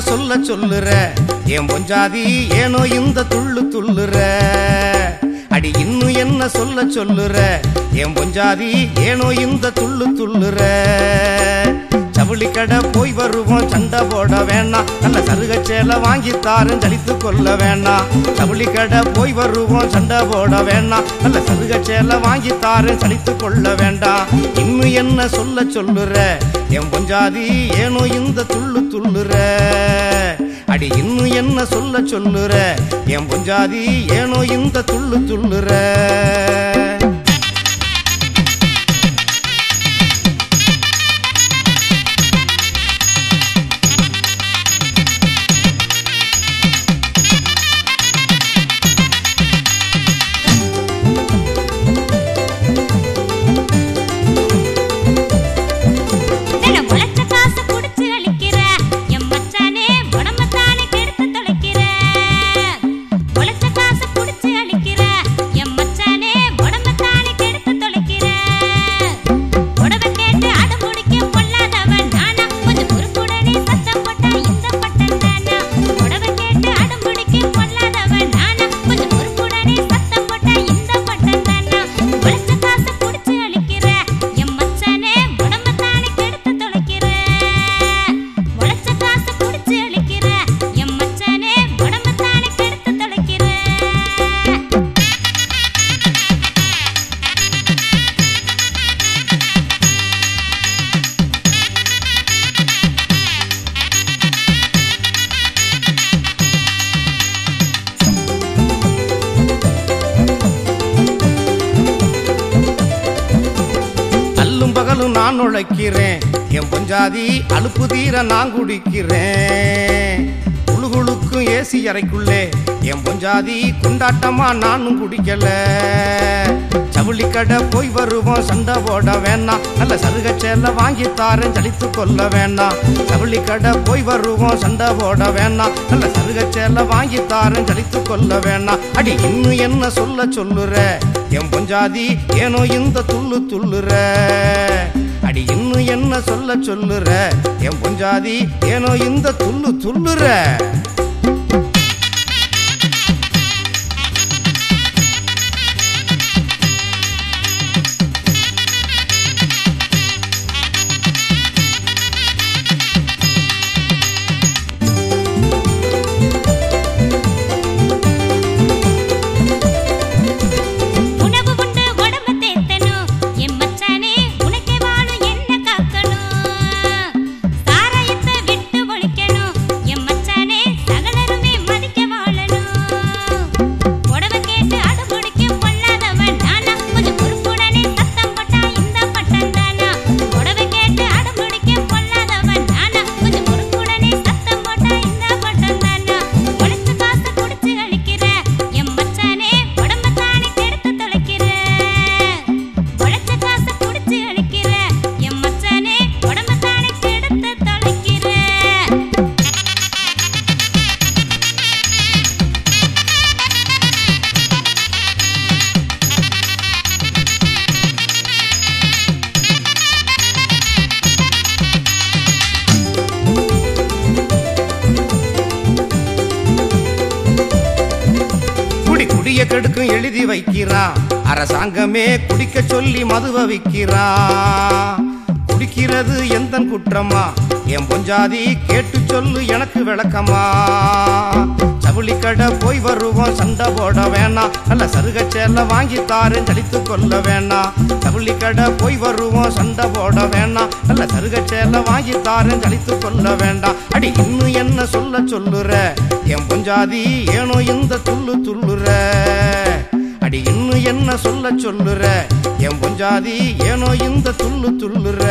சொல்ல சொல்லுற. என் பொஞ்சாதி ஏனோ இந்த துள்ளு துள்ளுற. அடி இன்னும் என்ன சொல்ல சொல்லுற? என் பொஞ்சாதி ஏனோ இந்த துள்ளு துள்ளுற. சவுளி கடை போய் வருவோம். சண்டை போட வேணாம். நல்ல சருக சேலை வாங்கி தாரும் ஜலித்து கொள்ள வேணாம். சவுளி கடை போய் வருவோம். சண்டை போட வேணாம். நல்ல சருக சேலை வாங்கி தாரும் சலித்து கொள்ள வேண்டாம். இன்னும் என்ன சொல்ல சொல்லுற? என் பொஞ்சாதி ஏனோ இந்த துள்ளு துள்ளுற? அடி இன்னும் என்ன சொல்ல சொல்லுற? என் பொஞ்சாதி ஏனோ இந்த துள்ளு துள்ளுற? நுழைக்கிறேன். உழைக்கிறேன் என் பொஞ்சாதி அழுப்பு தீர நான் குடிக்கிறேன். குழுகுழுக்கும் ஏசி அறைக்குள்ளே என் பொஞ்சாதி கொண்டாட்டமா நானும் குடிக்கல. சவுளி கடை போய் வருவோம் சண்டை போட வேணாம். நல்ல சருக சேலை வாங்கி தாரேன் ஜலித்து கொள்ள வேணாம். சவுளி கடை போய் வருவோம் சண்டை போட வேணாம். நல்ல சருக சேலை வாங்கி தாரேன் ஜலித்து கொள்ள வேணாம். அடி இன்னும் என்ன சொல்ல சொல்லுற? என் பொஞ்சாதி ஏனோ இந்த துள்ளு துள்ளுற? அடி இன்னும் என்ன சொல்ல சொல்லுற? என் பொஞ்சாதி ஏனோ இந்த துள்ளு துள்ளுற? கெடுக்கும் எழுதி வைக்கிறா. அரசாங்கமே குடிக்க சொல்லி மதுவ விக்கிறான் குடிக்கிறது எந்த குற்றமா? என் பொஞ்சாதி கேட்டு சொல்லு எனக்கு விளக்கமா? சவுளி கடை போய் வருவோம். சண்டை போட வேணாம். நல்ல சருகச்சேல வாங்கி தாரேன். ஜலித்து கொள்ள வேணாம். சவுளி கடை போய் வருவோம். சண்டை போட வேணாம். நல்ல சருகச்சேல வாங்கி தாரேன். ஜலித்து கொள்ள வேண்டாம். அடி இன்னும் என்ன சொல்ல சொல்லுற? என் பொஞ்சாதி ஏனோ இந்த துள்ளு துள்ளுற? அடி இன்னும் என்ன சொல்ல சொல்லுற? என் பொஞ்சாதி ஏனோ இந்த துள்ளு துள்ளுற?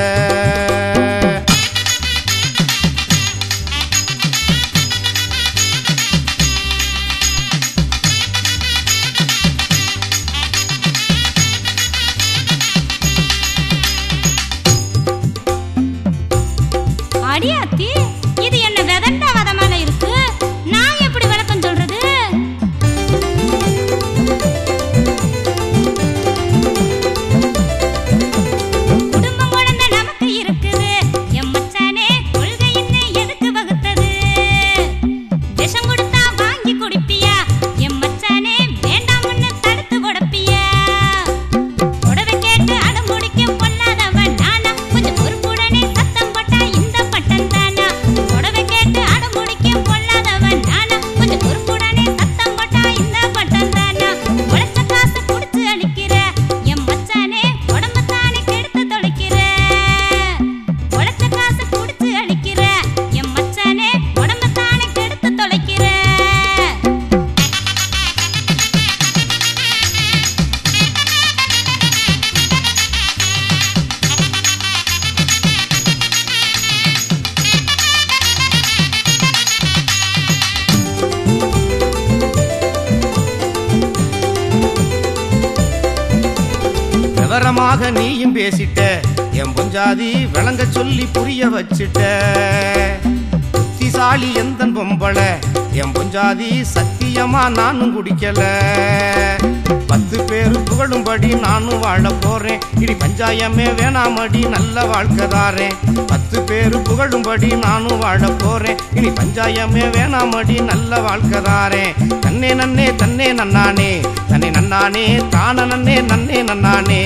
விவரமாக நீயும் பேசிட்ட என் பொஞ்சாதி விளங்க சொல்லி புரிய வச்சிட்ட. புத்திசாலி எந்தன் பொம்பள என் பொஞ்சாதி சத்தியமா நானும் குடிக்கல. பத்து பேரு புகழும்படி நானும் வாழ போறேன். இடி பஞ்சாயமே வேணாமடி நல்ல வாழ்க்கை தாரேன் பத்து பேரு புகழும்படி நானும் வாழ போறேன். இனி பஞ்சாயமே வேணாமடி நல்ல வாழ்க்கை தாரேன் தன்னே நன்னே தன்னே நன்னானே. நன்னானே தான நன்னே நன்னே நன்னானே.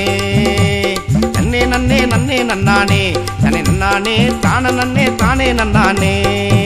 நன்னே நன்னே நன்னே நன்னானே. தன்னை நன்னானே தான நன்னே தானே நன்னானே.